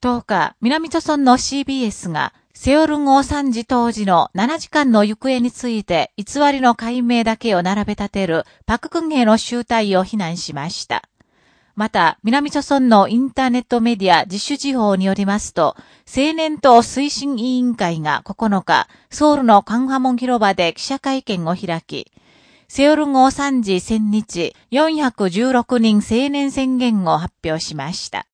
10日、南朝村の CBS が、セオル号惨時当時の7時間の行方について偽りの解明だけを並べ立てるパククンヘの集体を非難しました。また、南朝村のインターネットメディア自主事報によりますと、青年党推進委員会が9日、ソウルのカンハモン広場で記者会見を開き、セオル号3事1000日416人青年宣言を発表しました。